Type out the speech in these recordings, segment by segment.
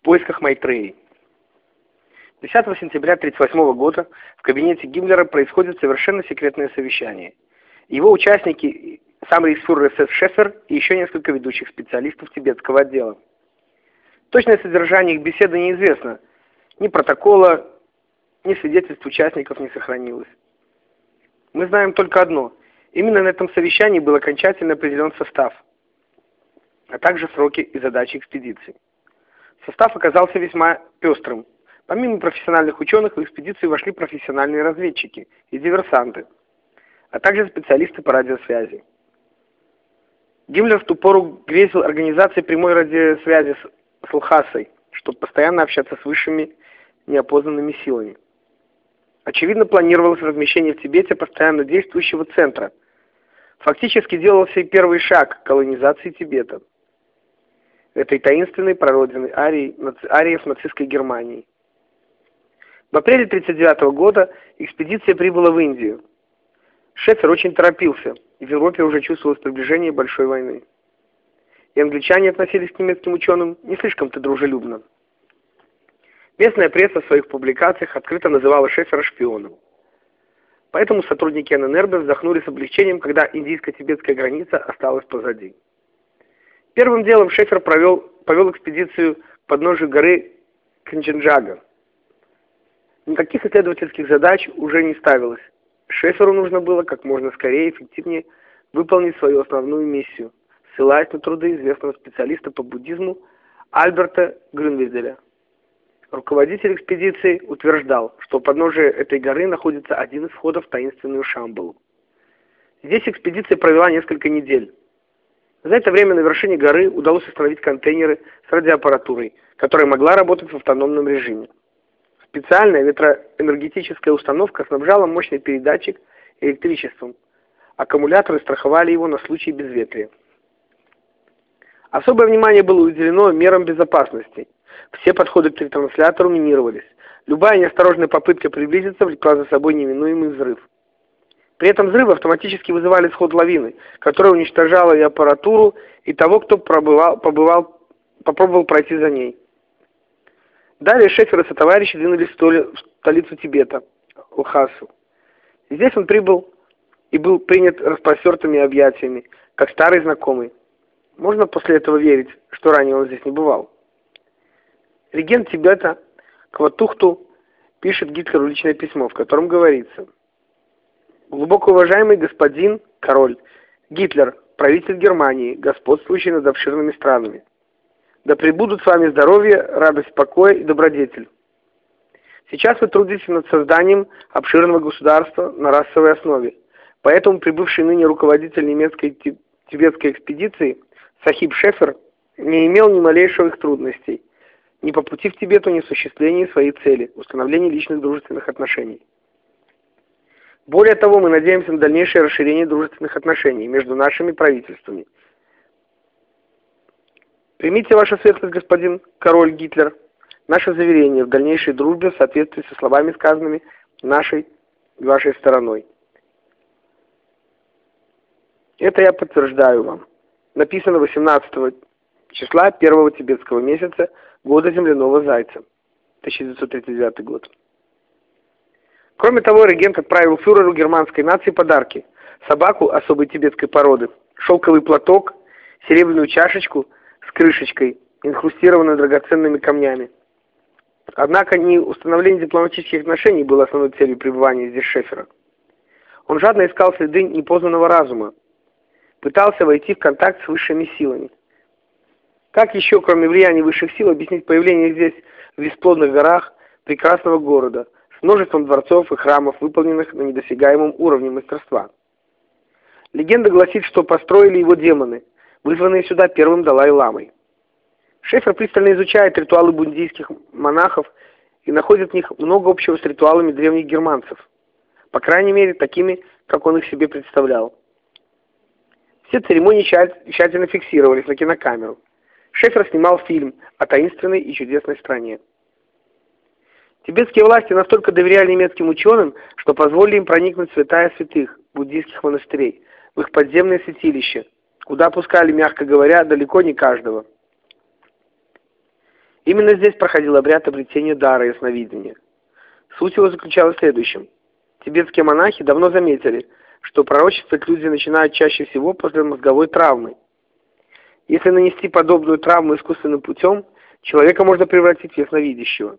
в поисках Майтреи. 10 сентября 1938 года в кабинете Гиммлера происходит совершенно секретное совещание. Его участники сам рейхсфюрер СС Шефер и еще несколько ведущих специалистов тибетского отдела. Точное содержание их беседы неизвестно. Ни протокола, ни свидетельств участников не сохранилось. Мы знаем только одно. Именно на этом совещании был окончательно определен состав, а также сроки и задачи экспедиции. Состав оказался весьма пестрым. Помимо профессиональных ученых, в экспедицию вошли профессиональные разведчики и диверсанты, а также специалисты по радиосвязи. Гиммлер в ту пору грезил организацией прямой радиосвязи с, с Лхасой, чтобы постоянно общаться с высшими неопознанными силами. Очевидно, планировалось размещение в Тибете постоянно действующего центра. Фактически делался и первый шаг к колонизации Тибета. Этой таинственной прародины арии, ариев нацистской Германии. В апреле 1939 года экспедиция прибыла в Индию. Шефер очень торопился, и в Европе уже чувствовалось приближение большой войны. И англичане относились к немецким ученым не слишком-то дружелюбно. Местная пресса в своих публикациях открыто называла Шефера шпионом. Поэтому сотрудники ННРБ вздохнули с облегчением, когда индийско-тибетская граница осталась позади. Первым делом Шефер провел, повел экспедицию к подножию горы Канченджага, Никаких исследовательских задач уже не ставилось. Шеферу нужно было как можно скорее и эффективнее выполнить свою основную миссию, ссылаясь на труды известного специалиста по буддизму Альберта Грюнвизеля. Руководитель экспедиции утверждал, что у подножия этой горы находится один из входов в таинственную Шамбалу. Здесь экспедиция провела несколько недель. За это время на вершине горы удалось установить контейнеры с радиоаппаратурой, которая могла работать в автономном режиме. Специальная ветроэнергетическая установка снабжала мощный передатчик электричеством. Аккумуляторы страховали его на случай безветрия. Особое внимание было уделено мерам безопасности. Все подходы к ретранслятору минировались. Любая неосторожная попытка приблизиться влекла за собой неминуемый взрыв. При этом взрывы автоматически вызывали сход лавины, которая уничтожала и аппаратуру, и того, кто пробывал, побывал, попробовал пройти за ней. Далее Шефер и сотоварищи двинулись в столицу Тибета, Лхасу. Здесь он прибыл и был принят распростертыми объятиями, как старый знакомый. Можно после этого верить, что ранее он здесь не бывал. Регент Тибета Кватухту пишет Гитлеру личное письмо, в котором говорится «Глубоко уважаемый господин, король, Гитлер, правитель Германии, господствующий над обширными странами. Да пребудут с вами здоровье, радость, покой и добродетель. Сейчас вы трудитесь над созданием обширного государства на расовой основе. Поэтому прибывший ныне руководитель немецкой тибетской экспедиции Сахиб Шефер не имел ни малейших их трудностей ни по пути в Тибету, ни в осуществлении своей цели – установления личных дружественных отношений. Более того, мы надеемся на дальнейшее расширение дружественных отношений между нашими правительствами – Примите ваша светлость, господин король Гитлер, наше заверение в дальнейшей дружбе в соответствии со словами, сказанными нашей и вашей стороной. Это я подтверждаю вам. Написано 18 числа первого тибетского месяца года земляного зайца, 1939 год. Кроме того, регент отправил фюреру германской нации подарки. Собаку особой тибетской породы, шелковый платок, серебряную чашечку – с крышечкой, инхрустированной драгоценными камнями. Однако не установление дипломатических отношений было основной целью пребывания здесь Шефера. Он жадно искал следы непознанного разума, пытался войти в контакт с высшими силами. Как еще, кроме влияния высших сил, объяснить появление здесь, в бесплодных горах, прекрасного города, множеством дворцов и храмов, выполненных на недосягаемом уровне мастерства? Легенда гласит, что построили его демоны, вызванные сюда первым Далай-ламой. Шефер пристально изучает ритуалы буддийских монахов и находит в них много общего с ритуалами древних германцев, по крайней мере, такими, как он их себе представлял. Все церемонии тщательно фиксировались на кинокамеру. Шефер снимал фильм о таинственной и чудесной стране. Тибетские власти настолько доверяли немецким ученым, что позволили им проникнуть в святая святых буддийских монастырей, в их подземное святилище – куда пускали, мягко говоря, далеко не каждого. Именно здесь проходил обряд обретения дара ясновидения. Суть его заключалась в следующем. Тибетские монахи давно заметили, что пророчествовать люди начинают чаще всего после мозговой травмы. Если нанести подобную травму искусственным путем, человека можно превратить в ясновидящего.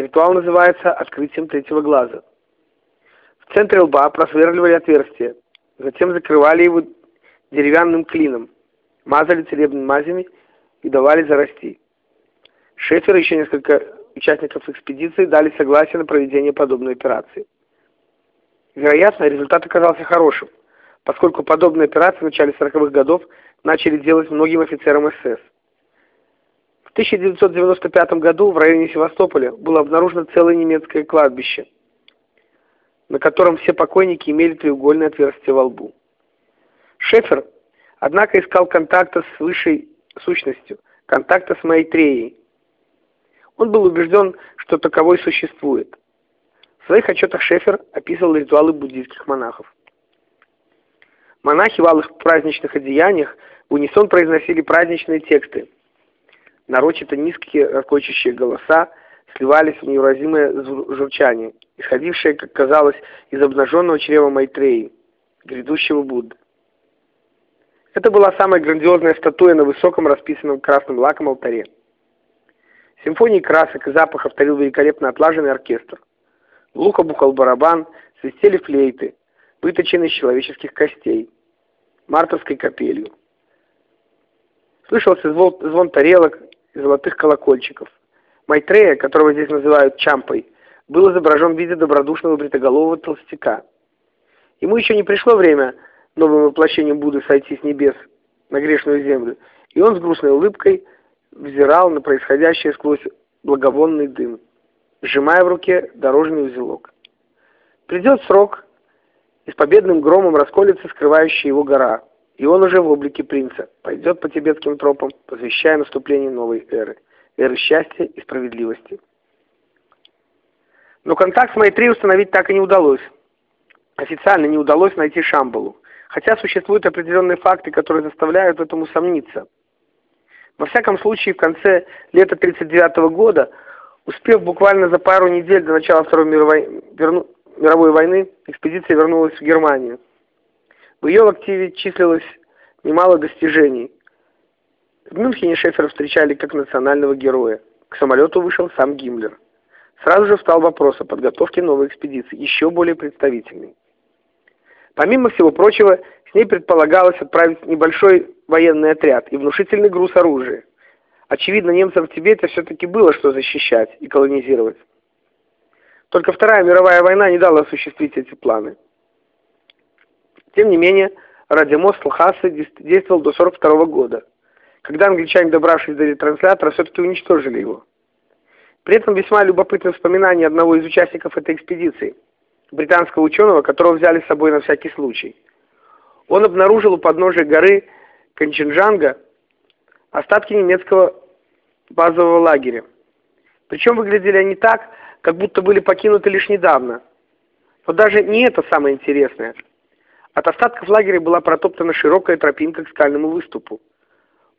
Ритуал называется «открытием третьего глаза». В центре лба просверливали отверстие, затем закрывали его деревянным клином, мазали целебными мазями и давали зарасти. Шефер и еще несколько участников экспедиции дали согласие на проведение подобной операции. Вероятно, результат оказался хорошим, поскольку подобные операции в начале 40-х годов начали делать многим офицерам СС. В 1995 году в районе Севастополя было обнаружено целое немецкое кладбище, на котором все покойники имели треугольное отверстие во лбу. Шефер, однако, искал контакта с высшей сущностью, контакта с Майтреей. Он был убежден, что таковой существует. В своих отчетах Шефер описывал ритуалы буддийских монахов. Монахи в алых праздничных одеяниях в унисон произносили праздничные тексты. Нарочито низкие ракочащие голоса сливались в невыразимое журчание, исходившее, как казалось, из обнаженного чрева Майтреи, грядущего Будды. Это была самая грандиозная статуя на высоком расписанном красным лаком алтаре. Симфонии красок и запахов тарил великолепно отлаженный оркестр. Глухо бухал барабан, свистели флейты, выточенные из человеческих костей, мартовской капелью. Слышался звон, звон тарелок и золотых колокольчиков. Майтрея, которого здесь называют Чампой, был изображен в виде добродушного бритоголового толстяка. Ему еще не пришло время новым воплощением Будды сойти с небес на грешную землю, и он с грустной улыбкой взирал на происходящее сквозь благовонный дым, сжимая в руке дорожный узелок. Придет срок, и с победным громом расколется скрывающая его гора, и он уже в облике принца пойдет по тибетским тропам, посвящая наступление новой эры, эры счастья и справедливости. Но контакт с Майтри установить так и не удалось. Официально не удалось найти Шамбалу, хотя существуют определенные факты, которые заставляют в этом усомниться. Во всяком случае, в конце лета 1939 года, успев буквально за пару недель до начала Второй мировой, верну, мировой войны, экспедиция вернулась в Германию. В ее активе числилось немало достижений. В Мюнхене Шефера встречали как национального героя. К самолету вышел сам Гиммлер. Сразу же встал вопрос о подготовке новой экспедиции, еще более представительной. Помимо всего прочего, с ней предполагалось отправить небольшой военный отряд и внушительный груз оружия. Очевидно, немцам в Тибете все-таки было что защищать и колонизировать. Только Вторая мировая война не дала осуществить эти планы. Тем не менее, радиомост Лхасы действовал до 1942 года, когда англичане, добравшись до ретранслятора, все-таки уничтожили его. При этом весьма любопытное вспоминание одного из участников этой экспедиции – британского ученого, которого взяли с собой на всякий случай. Он обнаружил у подножия горы Канченджанга остатки немецкого базового лагеря. Причем выглядели они так, как будто были покинуты лишь недавно. Но даже не это самое интересное. От остатков лагеря была протоптана широкая тропинка к скальному выступу,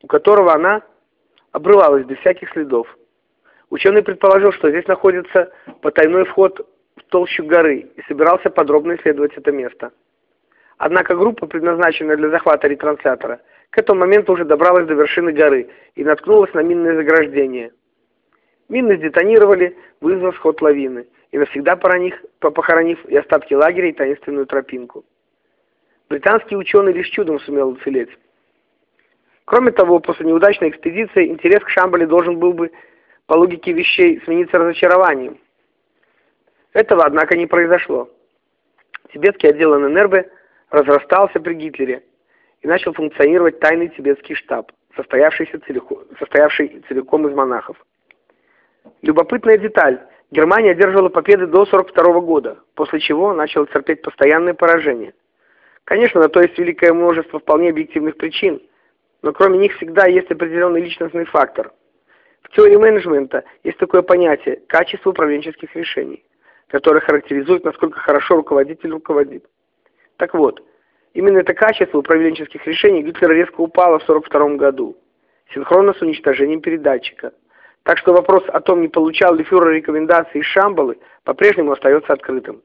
у которого она обрывалась без всяких следов. Ученый предположил, что здесь находится потайной вход в толщу горы и собирался подробно исследовать это место. Однако группа, предназначенная для захвата ретранслятора, к этому моменту уже добралась до вершины горы и наткнулась на минное заграждение. Мины сдетонировали, вызвав сход лавины, и навсегда похоронив, похоронив и остатки лагеря, и таинственную тропинку. Британский ученый лишь чудом сумел уцелеть. Кроме того, после неудачной экспедиции интерес к Шамбале должен был бы, по логике вещей, смениться разочарованием. Этого, однако, не произошло. Тибетский отдел ННРБ разрастался при Гитлере и начал функционировать тайный тибетский штаб, состоявшийся целиком, состоявший целиком из монахов. Любопытная деталь. Германия одерживала победы до 1942 года, после чего начала терпеть постоянное поражение. Конечно, на то есть великое множество вполне объективных причин, но кроме них всегда есть определенный личностный фактор. В теории менеджмента есть такое понятие – качество управленческих решений который характеризует, насколько хорошо руководитель руководит. Так вот, именно это качество управленческих решений Гитлера резко упало в 1942 году, синхронно с уничтожением передатчика. Так что вопрос о том, не получал ли фюрер рекомендации из Шамбалы, по-прежнему остается открытым.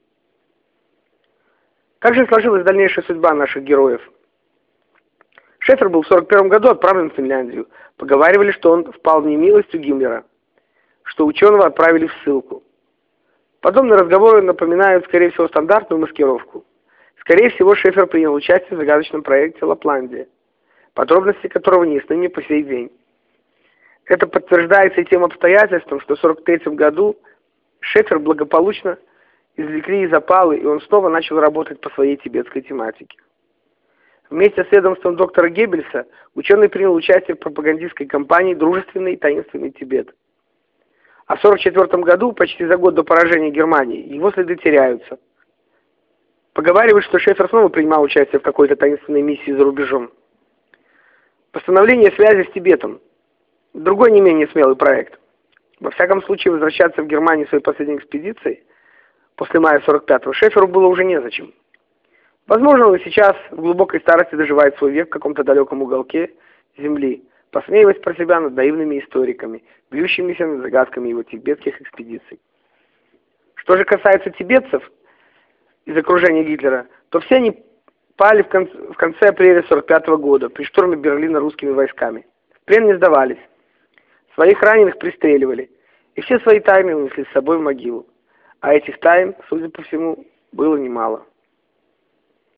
Как же сложилась дальнейшая судьба наших героев? Шефер был в 41 году отправлен в Финляндию. Поговаривали, что он впал в немилость у Гиммлера, что ученого отправили в ссылку. Подобные разговоры напоминают, скорее всего, стандартную маскировку. Скорее всего, Шефер принял участие в загадочном проекте «Лапландия», подробности которого не ясны по сей день. Это подтверждается и тем обстоятельством, что в 1943 году Шефер благополучно извлекли из опалы, и он снова начал работать по своей тибетской тематике. Вместе с ведомством доктора Геббельса ученый принял участие в пропагандистской кампании «Дружественный и таинственный Тибет». А в 1944 году, почти за год до поражения Германии, его следы теряются. Поговаривают, что Шефер снова принимал участие в какой-то таинственной миссии за рубежом. Постановление связи с Тибетом. Другой не менее смелый проект. Во всяком случае, возвращаться в Германию своей последней экспедицией после мая 45-го Шеферу было уже незачем. Возможно, он сейчас в глубокой старости доживает свой век в каком-то далеком уголке земли, посмеиваясь про себя над наивными историками, бьющимися над загадками его тибетских экспедиций. Что же касается тибетцев из окружения Гитлера, то все они пали в конце, в конце апреля 45 -го года при штурме Берлина русскими войсками. В плен не сдавались. Своих раненых пристреливали, и все свои тайны унесли с собой в могилу. А этих тайн, судя по всему, было немало.